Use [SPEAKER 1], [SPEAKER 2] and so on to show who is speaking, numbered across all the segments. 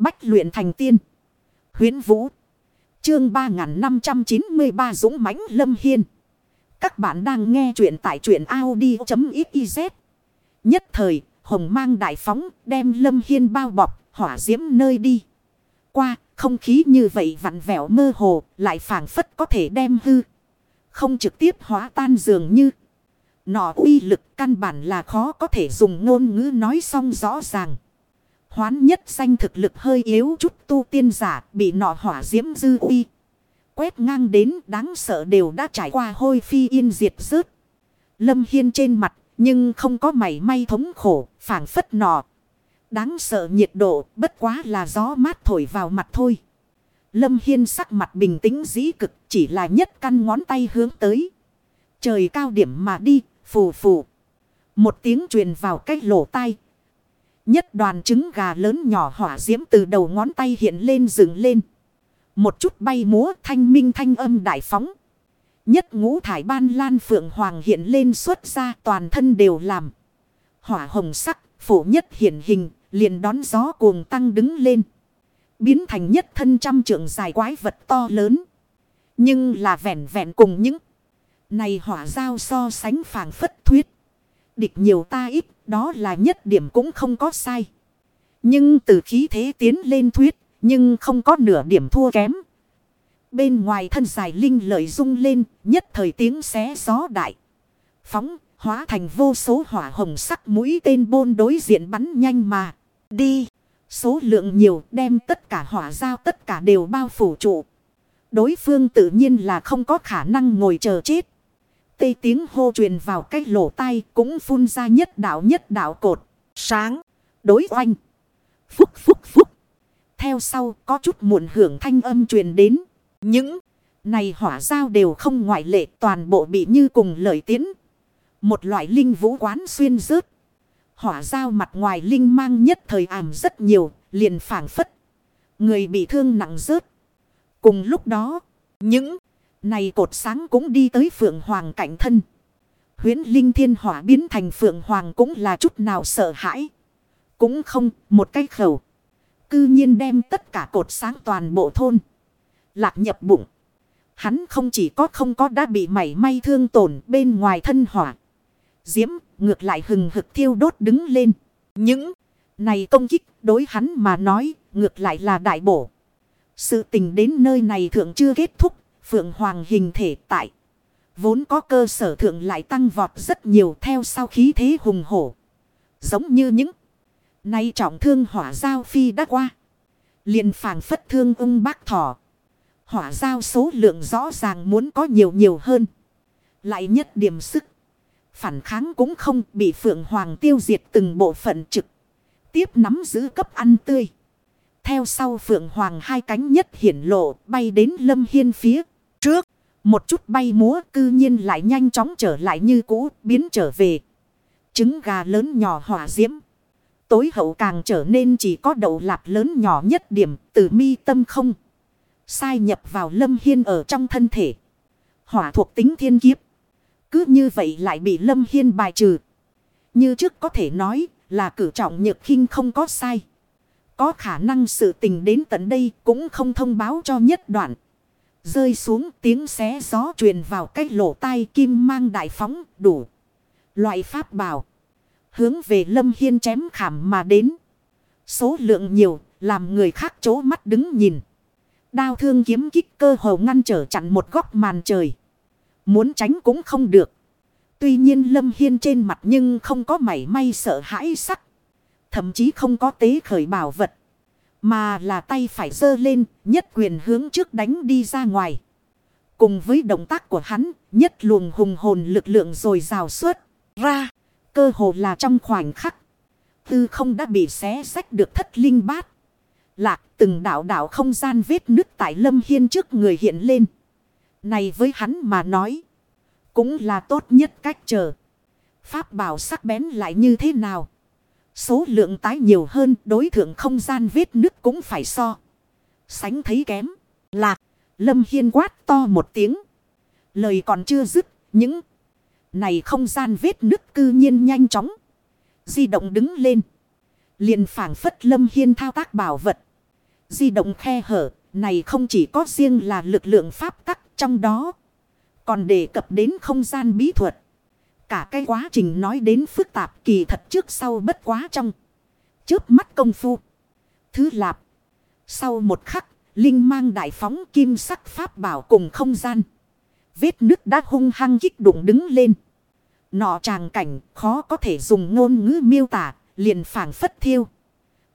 [SPEAKER 1] Bách luyện thành tiên. Huyến Vũ. Chương 3593 Dũng mãnh Lâm Hiên. Các bạn đang nghe truyện tại truyện Audi.xyz. Nhất thời, hồng mang đại phóng đem Lâm Hiên bao bọc, hỏa diễm nơi đi. Qua, không khí như vậy vặn vẹo mơ hồ, lại phảng phất có thể đem hư. Không trực tiếp hóa tan dường như. Nọ uy lực căn bản là khó có thể dùng ngôn ngữ nói xong rõ ràng. Hoán nhất danh thực lực hơi yếu chút tu tiên giả bị nọ hỏa diễm dư uy. Quét ngang đến đáng sợ đều đã trải qua hôi phi yên diệt rớt. Lâm Hiên trên mặt nhưng không có mảy may thống khổ phảng phất nọ. Đáng sợ nhiệt độ bất quá là gió mát thổi vào mặt thôi. Lâm Hiên sắc mặt bình tĩnh dĩ cực chỉ là nhất căn ngón tay hướng tới. Trời cao điểm mà đi, phù phù. Một tiếng truyền vào cái lỗ tai, Nhất đoàn trứng gà lớn nhỏ hỏa diễm từ đầu ngón tay hiện lên dựng lên. Một chút bay múa thanh minh thanh âm đại phóng. Nhất ngũ thải ban lan phượng hoàng hiện lên xuất ra toàn thân đều làm. Hỏa hồng sắc, phổ nhất hiện hình, liền đón gió cuồng tăng đứng lên. Biến thành nhất thân trăm trượng dài quái vật to lớn. Nhưng là vẹn vẹn cùng những này hỏa giao so sánh phàng phất thuyết. Địch nhiều ta ít, đó là nhất điểm cũng không có sai. Nhưng từ khí thế tiến lên thuyết. Nhưng không có nửa điểm thua kém. Bên ngoài thân dài linh lợi rung lên. Nhất thời tiếng xé gió đại. Phóng, hóa thành vô số hỏa hồng sắc mũi tên bôn đối diện bắn nhanh mà. Đi. Số lượng nhiều, đem tất cả hỏa giao tất cả đều bao phủ trụ. Đối phương tự nhiên là không có khả năng ngồi chờ chết tây tiếng hô truyền vào cái lỗ tai cũng phun ra nhất đạo nhất đạo cột. Sáng. Đối oanh. Phúc phúc phúc. Theo sau có chút muộn hưởng thanh âm truyền đến. Những này hỏa giao đều không ngoại lệ toàn bộ bị như cùng lợi tiến. Một loại linh vũ quán xuyên rớt. Hỏa giao mặt ngoài linh mang nhất thời ảm rất nhiều, liền phảng phất. Người bị thương nặng rớt. Cùng lúc đó, những này cột sáng cũng đi tới Phượng Hoàng cạnh thân. Huyến Linh Thiên Hỏa biến thành Phượng Hoàng cũng là chút nào sợ hãi. Cũng không, một cái khẩu. Cư nhiên đem tất cả cột sáng toàn bộ thôn. Lạc nhập bụng. Hắn không chỉ có không có đã bị mảy may thương tổn bên ngoài thân hỏa. Diễm ngược lại hừng hực thiêu đốt đứng lên. Những này công kích đối hắn mà nói ngược lại là đại bổ. Sự tình đến nơi này thượng chưa kết thúc Phượng Hoàng hình thể tại. Vốn có cơ sở thượng lại tăng vọt rất nhiều theo sau khí thế hùng hổ. Giống như những. Nay trọng thương hỏa giao phi đã qua. liền phảng phất thương ung bác thỏ. Hỏa giao số lượng rõ ràng muốn có nhiều nhiều hơn. Lại nhất điểm sức. Phản kháng cũng không bị Phượng Hoàng tiêu diệt từng bộ phận trực. Tiếp nắm giữ cấp ăn tươi. Theo sau Phượng Hoàng hai cánh nhất hiển lộ bay đến Lâm Hiên phía. Một chút bay múa cư nhiên lại nhanh chóng trở lại như cũ, biến trở về. Trứng gà lớn nhỏ hỏa diễm. Tối hậu càng trở nên chỉ có đậu lạp lớn nhỏ nhất điểm, từ mi tâm không. Sai nhập vào lâm hiên ở trong thân thể. Hỏa thuộc tính thiên kiếp. Cứ như vậy lại bị lâm hiên bài trừ. Như trước có thể nói là cử trọng nhược khinh không có sai. Có khả năng sự tình đến tận đây cũng không thông báo cho nhất đoạn. Rơi xuống tiếng xé gió truyền vào cái lỗ tai kim mang đại phóng, đủ. Loại pháp bảo. Hướng về lâm hiên chém khảm mà đến. Số lượng nhiều, làm người khác chố mắt đứng nhìn. Đao thương kiếm kích cơ hồ ngăn trở chặn một góc màn trời. Muốn tránh cũng không được. Tuy nhiên lâm hiên trên mặt nhưng không có mảy may sợ hãi sắc. Thậm chí không có tế khởi bảo vật. Mà là tay phải giơ lên, nhất quyền hướng trước đánh đi ra ngoài. Cùng với động tác của hắn, nhất luồng hùng hồn lực lượng rồi rào suốt ra. Cơ hồ là trong khoảnh khắc. Tư không đã bị xé sách được thất linh bát. Lạc từng đảo đảo không gian vết nước tại lâm hiên trước người hiện lên. Này với hắn mà nói. Cũng là tốt nhất cách chờ. Pháp bảo sắc bén lại như thế nào? Số lượng tái nhiều hơn đối thượng không gian vết nứt cũng phải so. Sánh thấy kém. Lạc. Lâm Hiên quát to một tiếng. Lời còn chưa dứt. Những này không gian vết nứt cư nhiên nhanh chóng. Di động đứng lên. Liền phảng phất Lâm Hiên thao tác bảo vật. Di động khe hở, này không chỉ có riêng là lực lượng pháp tắc trong đó. Còn đề cập đến không gian bí thuật. Cả cái quá trình nói đến phức tạp kỳ thật trước sau bất quá trong. Trước mắt công phu. Thứ lạp. Sau một khắc, Linh mang đại phóng kim sắc pháp bảo cùng không gian. Vết nước đã hung hăng kích đụng đứng lên. Nọ tràng cảnh khó có thể dùng ngôn ngữ miêu tả, liền phảng phất thiêu.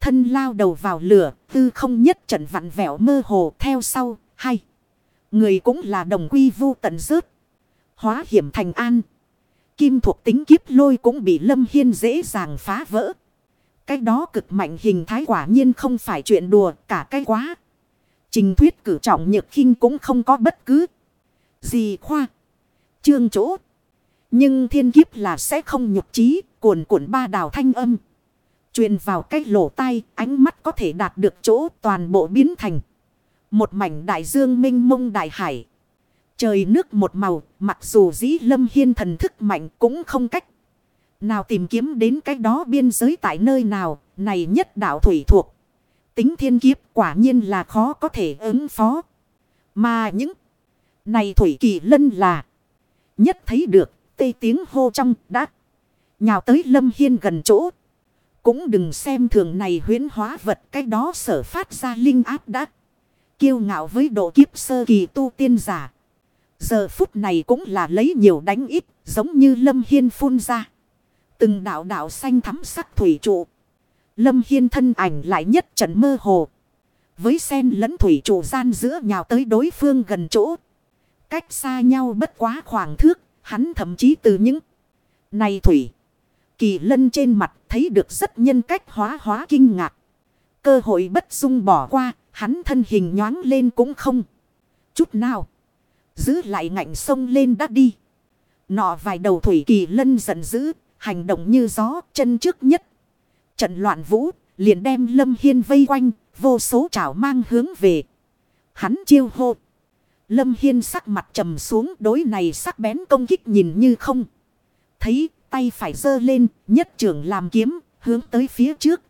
[SPEAKER 1] Thân lao đầu vào lửa, tư không nhất trận vặn vẹo mơ hồ theo sau, hay. Người cũng là đồng quy vu tận rớt. Hóa hiểm thành an. Kim thuộc tính kiếp lôi cũng bị Lâm Hiên dễ dàng phá vỡ. Cái đó cực mạnh hình thái quả nhiên không phải chuyện đùa cả cái quá. Trình thuyết cử trọng nhược khinh cũng không có bất cứ gì khoa. Trương chỗ. Nhưng thiên kiếp là sẽ không nhục trí, cuồn cuộn ba đào thanh âm. Truyền vào cái lỗ tai, ánh mắt có thể đạt được chỗ toàn bộ biến thành. Một mảnh đại dương minh mông đại hải. Trời nước một màu, mặc dù dĩ lâm hiên thần thức mạnh cũng không cách. Nào tìm kiếm đến cái đó biên giới tại nơi nào, này nhất đạo thủy thuộc. Tính thiên kiếp quả nhiên là khó có thể ứng phó. Mà những này thủy kỳ lân là nhất thấy được tê tiếng hô trong đã nhào tới lâm hiên gần chỗ. Cũng đừng xem thường này huyến hóa vật cái đó sở phát ra linh áp đã. Kiêu ngạo với độ kiếp sơ kỳ tu tiên giả. Giờ phút này cũng là lấy nhiều đánh ít, giống như lâm hiên phun ra. Từng đạo đạo xanh thắm sắc thủy trụ. Lâm hiên thân ảnh lại nhất trận mơ hồ. Với sen lẫn thủy trụ gian giữa nhào tới đối phương gần chỗ. Cách xa nhau bất quá khoảng thước. Hắn thậm chí từ những này thủy. Kỳ lân trên mặt thấy được rất nhân cách hóa hóa kinh ngạc. Cơ hội bất dung bỏ qua. Hắn thân hình nhoáng lên cũng không. Chút nào. Giữ lại ngạnh sông lên đã đi. Nọ vài đầu thủy kỳ lân giận dữ. Hành động như gió, chân trước nhất. Trận loạn vũ, liền đem lâm hiên vây quanh. Vô số trảo mang hướng về. Hắn chiêu hô. Lâm Hiên sắc mặt trầm xuống, đối này sắc bén công kích nhìn như không. Thấy tay phải dơ lên, nhất trưởng làm kiếm, hướng tới phía trước.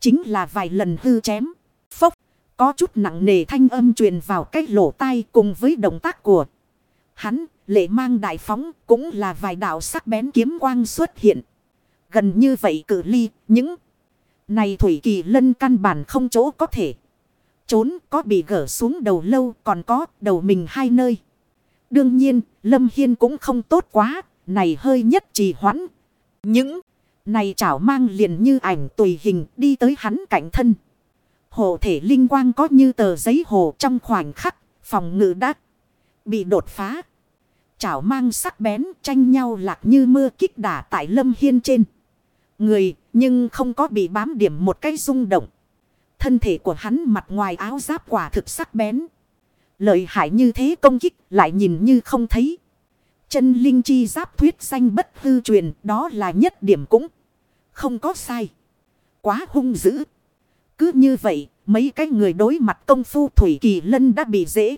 [SPEAKER 1] Chính là vài lần hư chém. Phốc có chút nặng nề thanh âm truyền vào cái lỗ tai cùng với động tác của hắn. Lệ mang đại phóng cũng là vài đạo sắc bén kiếm quang xuất hiện. Gần như vậy cử ly những này thủy kỳ lân căn bản không chỗ có thể trốn có bị gỡ xuống đầu lâu còn có đầu mình hai nơi. Đương nhiên, Lâm Hiên cũng không tốt quá, này hơi nhất trì hoãn. Những này chảo mang liền như ảnh tùy hình đi tới hắn cạnh thân. Hồ thể linh quang có như tờ giấy hồ trong khoảnh khắc, phòng ngự đắc bị đột phá. Chảo mang sắc bén tranh nhau lạc như mưa kích đả tại Lâm Hiên trên. Người nhưng không có bị bám điểm một cái rung động. Thân thể của hắn mặt ngoài áo giáp quả thực sắc bén. Lợi hại như thế công kích lại nhìn như không thấy. Chân linh chi giáp thuyết xanh bất hư truyền đó là nhất điểm cũng không có sai. Quá hung dữ. Cứ như vậy mấy cái người đối mặt công phu Thủy Kỳ Lân đã bị dễ.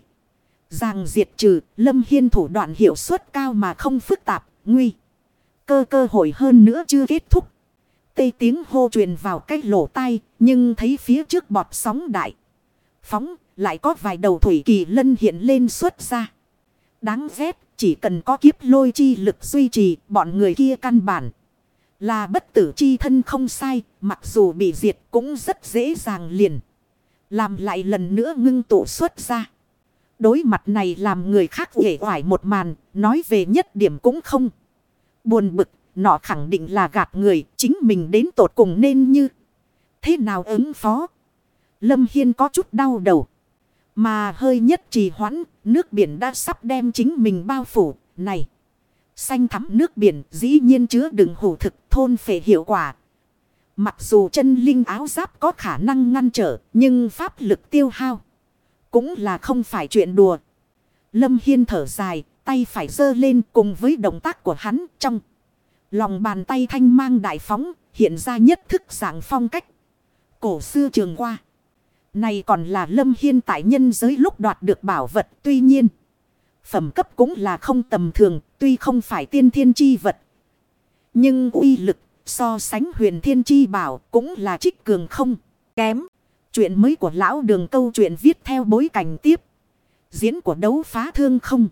[SPEAKER 1] Giàng diệt trừ lâm hiên thủ đoạn hiệu suất cao mà không phức tạp, nguy. Cơ cơ hội hơn nữa chưa kết thúc. Tây tiếng hô truyền vào cái lỗ tai, nhưng thấy phía trước bọt sóng đại. Phóng, lại có vài đầu thủy kỳ lân hiện lên xuất ra. Đáng ghét, chỉ cần có kiếp lôi chi lực duy trì, bọn người kia căn bản. Là bất tử chi thân không sai, mặc dù bị diệt cũng rất dễ dàng liền. Làm lại lần nữa ngưng tụ xuất ra. Đối mặt này làm người khác hể hoài một màn, nói về nhất điểm cũng không. Buồn bực, Nọ khẳng định là gạt người, chính mình đến tột cùng nên như. Thế nào ứng phó? Lâm Hiên có chút đau đầu. Mà hơi nhất trì hoãn, nước biển đã sắp đem chính mình bao phủ. Này! Xanh thắm nước biển dĩ nhiên chứa đựng hủ thực thôn phệ hiệu quả. Mặc dù chân linh áo giáp có khả năng ngăn trở, nhưng pháp lực tiêu hao. Cũng là không phải chuyện đùa. Lâm Hiên thở dài, tay phải giơ lên cùng với động tác của hắn trong. Lòng bàn tay thanh mang đại phóng, hiện ra nhất thức dạng phong cách. Cổ xưa trường qua. Này còn là lâm hiên tại nhân giới lúc đoạt được bảo vật tuy nhiên. Phẩm cấp cũng là không tầm thường, tuy không phải tiên thiên chi vật. Nhưng uy lực so sánh huyền thiên chi bảo cũng là trích cường không kém. Chuyện mới của lão đường câu chuyện viết theo bối cảnh tiếp. Diễn của đấu phá thương không.